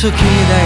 took it.